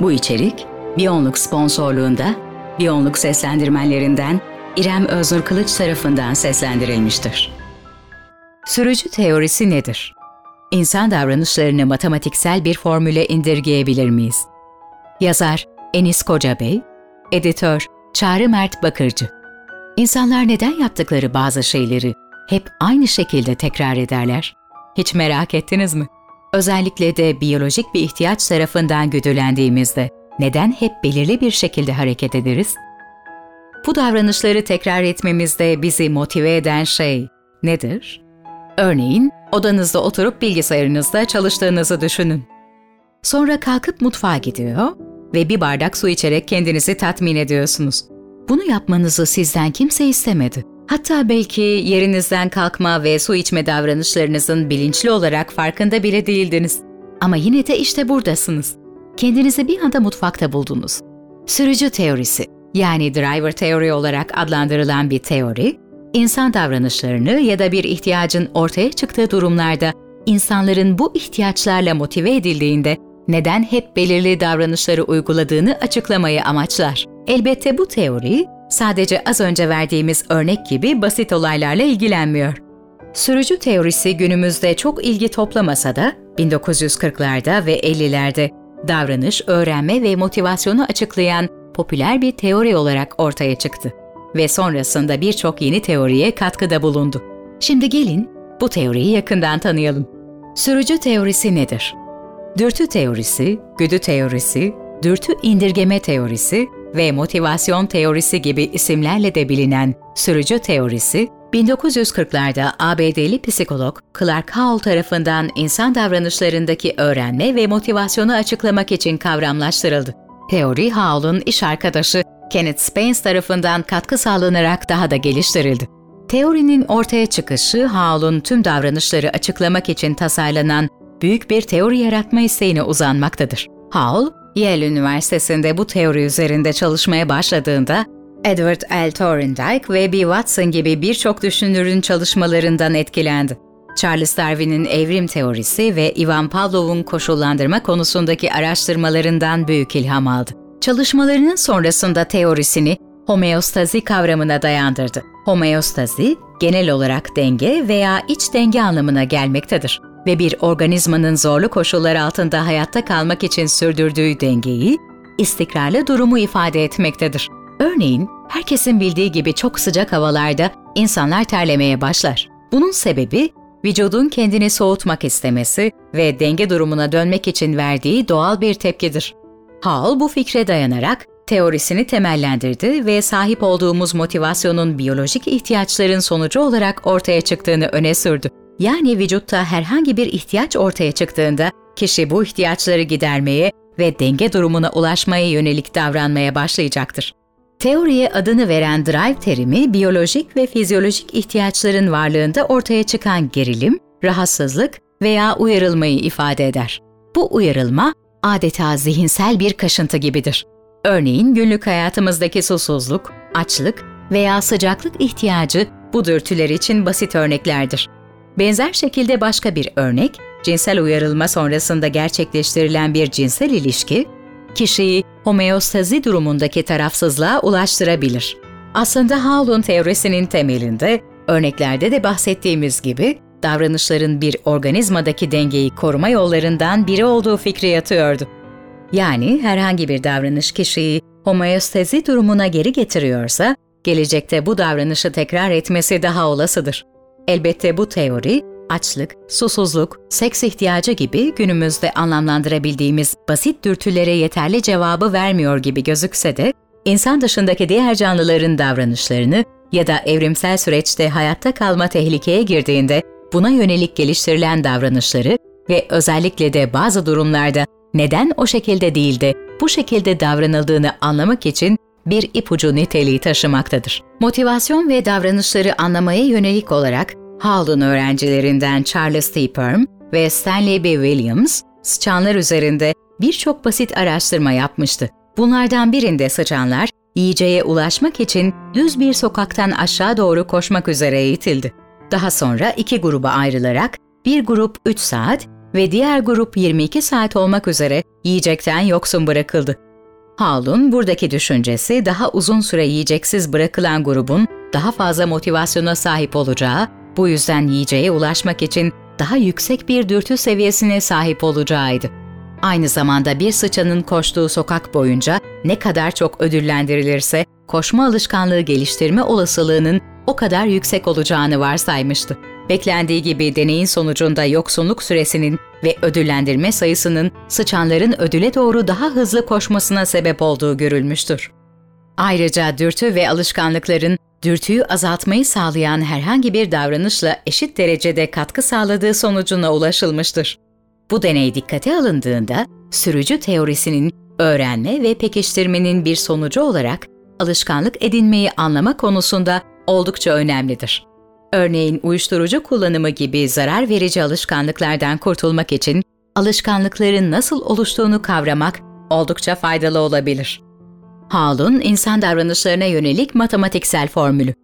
Bu içerik Biyonluk sponsorluğunda Biyonluk seslendirmenlerinden İrem Öznur Kılıç tarafından seslendirilmiştir. Sürücü teorisi nedir? İnsan davranışlarını matematiksel bir formüle indirgeyebilir miyiz? Yazar Enis Kocabey, editör Çağrı Mert Bakırcı. İnsanlar neden yaptıkları bazı şeyleri hep aynı şekilde tekrar ederler? Hiç merak ettiniz mi? Özellikle de biyolojik bir ihtiyaç tarafından güdülendiğimizde neden hep belirli bir şekilde hareket ederiz? Bu davranışları tekrar etmemizde bizi motive eden şey nedir? Örneğin odanızda oturup bilgisayarınızda çalıştığınızı düşünün. Sonra kalkıp mutfağa gidiyor ve bir bardak su içerek kendinizi tatmin ediyorsunuz. Bunu yapmanızı sizden kimse istemedi. Hatta belki yerinizden kalkma ve su içme davranışlarınızın bilinçli olarak farkında bile değildiniz. Ama yine de işte buradasınız. Kendinizi bir anda mutfakta buldunuz. Sürücü teorisi yani driver teori olarak adlandırılan bir teori, insan davranışlarını ya da bir ihtiyacın ortaya çıktığı durumlarda insanların bu ihtiyaçlarla motive edildiğinde neden hep belirli davranışları uyguladığını açıklamayı amaçlar. Elbette bu teori sadece az önce verdiğimiz örnek gibi basit olaylarla ilgilenmiyor. Sürücü teorisi günümüzde çok ilgi toplamasa da 1940'larda ve 50'lerde davranış, öğrenme ve motivasyonu açıklayan popüler bir teori olarak ortaya çıktı ve sonrasında birçok yeni teoriye katkıda bulundu. Şimdi gelin bu teoriyi yakından tanıyalım. Sürücü teorisi nedir? Dürtü teorisi, güdü teorisi, dürtü indirgeme teorisi ve motivasyon teorisi gibi isimlerle de bilinen sürücü teorisi, 1940'larda ABD'li psikolog Clark Howell tarafından insan davranışlarındaki öğrenme ve motivasyonu açıklamak için kavramlaştırıldı. Teori Howell'un iş arkadaşı Kenneth Spence tarafından katkı sağlanarak daha da geliştirildi. Teorinin ortaya çıkışı Howell'un tüm davranışları açıklamak için tasarlanan büyük bir teori yaratma isteğine uzanmaktadır. Howell, Yale Üniversitesi'nde bu teori üzerinde çalışmaya başladığında Edward L. Thorndike ve B. Watson gibi birçok düşünürün çalışmalarından etkilendi. Charles Darwin'in evrim teorisi ve Ivan Pavlov'un koşullandırma konusundaki araştırmalarından büyük ilham aldı. Çalışmalarının sonrasında teorisini homeostazi kavramına dayandırdı. Homeostazi, genel olarak denge veya iç denge anlamına gelmektedir ve bir organizmanın zorlu koşullar altında hayatta kalmak için sürdürdüğü dengeyi, istikrarlı durumu ifade etmektedir. Örneğin, herkesin bildiği gibi çok sıcak havalarda insanlar terlemeye başlar. Bunun sebebi vücudun kendini soğutmak istemesi ve denge durumuna dönmek için verdiği doğal bir tepkidir. Hall bu fikre dayanarak teorisini temellendirdi ve sahip olduğumuz motivasyonun biyolojik ihtiyaçların sonucu olarak ortaya çıktığını öne sürdü. Yani vücutta herhangi bir ihtiyaç ortaya çıktığında kişi bu ihtiyaçları gidermeye ve denge durumuna ulaşmaya yönelik davranmaya başlayacaktır. Teoriye adını veren drive terimi biyolojik ve fizyolojik ihtiyaçların varlığında ortaya çıkan gerilim, rahatsızlık veya uyarılmayı ifade eder. Bu uyarılma adeta zihinsel bir kaşıntı gibidir. Örneğin günlük hayatımızdaki susuzluk, açlık veya sıcaklık ihtiyacı bu dürtüler için basit örneklerdir. Benzer şekilde başka bir örnek, cinsel uyarılma sonrasında gerçekleştirilen bir cinsel ilişki, kişiyi homeostazi durumundaki tarafsızlığa ulaştırabilir. Aslında Howell'un teorisinin temelinde, örneklerde de bahsettiğimiz gibi, davranışların bir organizmadaki dengeyi koruma yollarından biri olduğu fikri yatıyordu. Yani herhangi bir davranış kişiyi homeostazi durumuna geri getiriyorsa, gelecekte bu davranışı tekrar etmesi daha olasıdır. Elbette bu teori, açlık, susuzluk, seks ihtiyacı gibi günümüzde anlamlandırabildiğimiz basit dürtülere yeterli cevabı vermiyor gibi gözükse de, insan dışındaki diğer canlıların davranışlarını ya da evrimsel süreçte hayatta kalma tehlikeye girdiğinde buna yönelik geliştirilen davranışları ve özellikle de bazı durumlarda neden o şekilde değil de bu şekilde davranıldığını anlamak için bir ipucu niteliği taşımaktadır. Motivasyon ve davranışları anlamaya yönelik olarak Howell'ın öğrencilerinden Charles T. Perm ve Stanley B. Williams, sıçanlar üzerinde birçok basit araştırma yapmıştı. Bunlardan birinde sıçanlar, yiyeceğe ulaşmak için düz bir sokaktan aşağı doğru koşmak üzere eğitildi. Daha sonra iki gruba ayrılarak bir grup 3 saat, ve diğer grup 22 saat olmak üzere yiyecekten yoksun bırakıldı. Hall'un buradaki düşüncesi daha uzun süre yiyeceksiz bırakılan grubun daha fazla motivasyona sahip olacağı, bu yüzden yiyeceğe ulaşmak için daha yüksek bir dürtü seviyesine sahip olacağıydı. Aynı zamanda bir sıçanın koştuğu sokak boyunca ne kadar çok ödüllendirilirse koşma alışkanlığı geliştirme olasılığının o kadar yüksek olacağını varsaymıştı. Beklendiği gibi deneyin sonucunda yoksunluk süresinin ve ödüllendirme sayısının sıçanların ödüle doğru daha hızlı koşmasına sebep olduğu görülmüştür. Ayrıca dürtü ve alışkanlıkların dürtüyü azaltmayı sağlayan herhangi bir davranışla eşit derecede katkı sağladığı sonucuna ulaşılmıştır. Bu deney dikkate alındığında sürücü teorisinin öğrenme ve pekiştirmenin bir sonucu olarak alışkanlık edinmeyi anlama konusunda oldukça önemlidir. Örneğin uyuşturucu kullanımı gibi zarar verici alışkanlıklardan kurtulmak için alışkanlıkların nasıl oluştuğunu kavramak oldukça faydalı olabilir. Hall'un insan davranışlarına yönelik matematiksel formülü.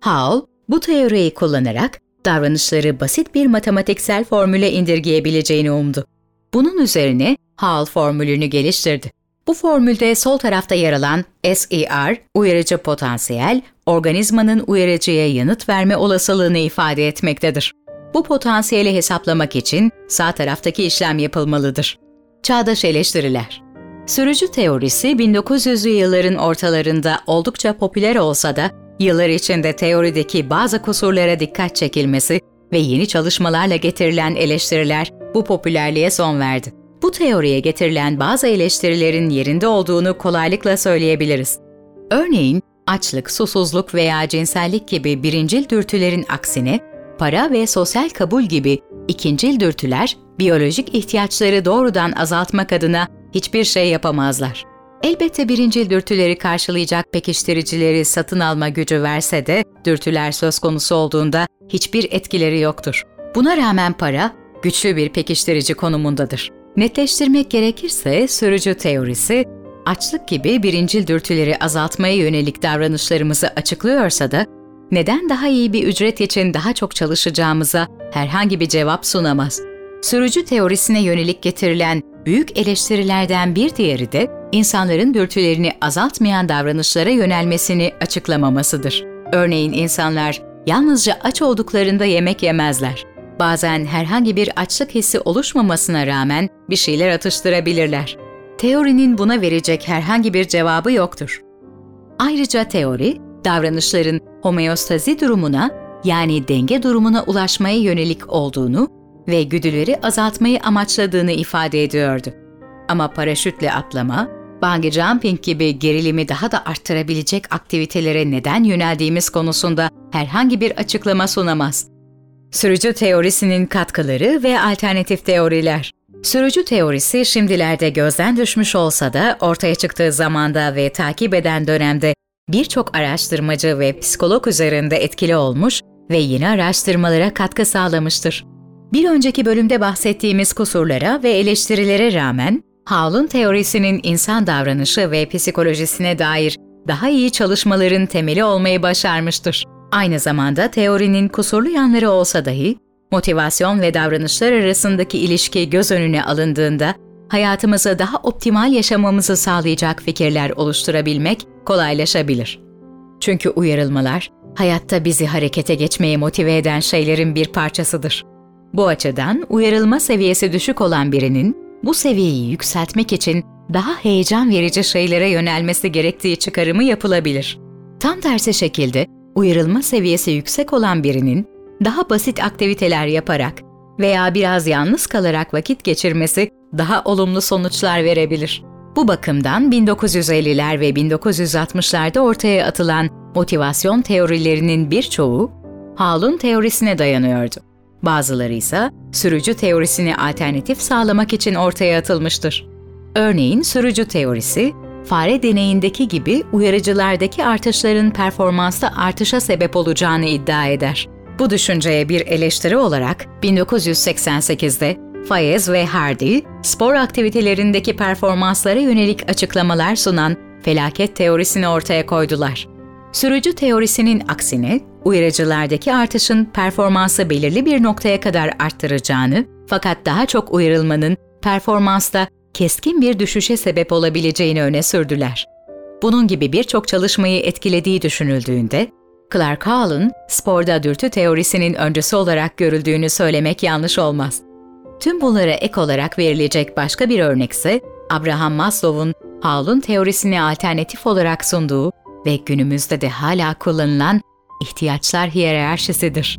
Hall, bu teoriyi kullanarak davranışları basit bir matematiksel formüle indirgeyebileceğini umdu. Bunun üzerine Hall formülünü geliştirdi. Bu formülde sol tarafta yer alan SER, uyarıcı potansiyel, organizmanın uyarıcıya yanıt verme olasılığını ifade etmektedir. Bu potansiyeli hesaplamak için sağ taraftaki işlem yapılmalıdır. Çağdaş eleştiriler Sürücü teorisi 1900'lü yılların ortalarında oldukça popüler olsa da yıllar içinde teorideki bazı kusurlara dikkat çekilmesi ve yeni çalışmalarla getirilen eleştiriler bu popülerliğe son verdi. Bu teoriye getirilen bazı eleştirilerin yerinde olduğunu kolaylıkla söyleyebiliriz. Örneğin, açlık, susuzluk veya cinsellik gibi birincil dürtülerin aksine, para ve sosyal kabul gibi ikincil dürtüler, biyolojik ihtiyaçları doğrudan azaltmak adına hiçbir şey yapamazlar. Elbette birincil dürtüleri karşılayacak pekiştiricileri satın alma gücü verse de dürtüler söz konusu olduğunda hiçbir etkileri yoktur. Buna rağmen para güçlü bir pekiştirici konumundadır. Netleştirmek gerekirse sürücü teorisi, açlık gibi birincil dürtüleri azaltmaya yönelik davranışlarımızı açıklıyorsa da, neden daha iyi bir ücret için daha çok çalışacağımıza herhangi bir cevap sunamaz. Sürücü teorisine yönelik getirilen büyük eleştirilerden bir diğeri de insanların dürtülerini azaltmayan davranışlara yönelmesini açıklamamasıdır. Örneğin insanlar yalnızca aç olduklarında yemek yemezler bazen herhangi bir açlık hissi oluşmamasına rağmen bir şeyler atıştırabilirler. Teorinin buna verecek herhangi bir cevabı yoktur. Ayrıca teori, davranışların homeostazi durumuna yani denge durumuna ulaşmaya yönelik olduğunu ve güdüleri azaltmayı amaçladığını ifade ediyordu. Ama paraşütle atlama, bungee jumping gibi gerilimi daha da arttırabilecek aktivitelere neden yöneldiğimiz konusunda herhangi bir açıklama sunamaz. Sürücü teorisinin katkıları ve alternatif teoriler. Sürücü teorisi şimdilerde gözden düşmüş olsa da ortaya çıktığı zamanda ve takip eden dönemde birçok araştırmacı ve psikolog üzerinde etkili olmuş ve yeni araştırmalara katkı sağlamıştır. Bir önceki bölümde bahsettiğimiz kusurlara ve eleştirilere rağmen Howell'ın teorisinin insan davranışı ve psikolojisine dair daha iyi çalışmaların temeli olmayı başarmıştır. Aynı zamanda teorinin kusurlu yanları olsa dahi, motivasyon ve davranışlar arasındaki ilişki göz önüne alındığında, hayatımızı daha optimal yaşamamızı sağlayacak fikirler oluşturabilmek kolaylaşabilir. Çünkü uyarılmalar, hayatta bizi harekete geçmeye motive eden şeylerin bir parçasıdır. Bu açıdan uyarılma seviyesi düşük olan birinin bu seviyeyi yükseltmek için daha heyecan verici şeylere yönelmesi gerektiği çıkarımı yapılabilir. Tam tersi şekilde uyarılma seviyesi yüksek olan birinin daha basit aktiviteler yaparak veya biraz yalnız kalarak vakit geçirmesi daha olumlu sonuçlar verebilir. Bu bakımdan 1950'ler ve 1960'larda ortaya atılan motivasyon teorilerinin birçoğu Hall'un teorisine dayanıyordu. Bazıları ise sürücü teorisini alternatif sağlamak için ortaya atılmıştır. Örneğin sürücü teorisi, fare deneyindeki gibi uyarıcılardaki artışların performansta artışa sebep olacağını iddia eder. Bu düşünceye bir eleştiri olarak 1988'de Fayez ve Hardy, spor aktivitelerindeki performanslara yönelik açıklamalar sunan felaket teorisini ortaya koydular. Sürücü teorisinin aksine, uyarıcılardaki artışın performansı belirli bir noktaya kadar arttıracağını Fakat daha çok uyarılmanın performansta keskin bir düşüşe sebep olabileceğini öne sürdüler. Bunun gibi birçok çalışmayı etkilediği düşünüldüğünde, Clark Hall'ın sporda dürtü teorisinin öncüsü olarak görüldüğünü söylemek yanlış olmaz. Tüm bunlara ek olarak verilecek başka bir örnek Abraham Maslow'un Hall'un teorisini alternatif olarak sunduğu ve günümüzde de hala kullanılan ihtiyaçlar hiyerarşisidir.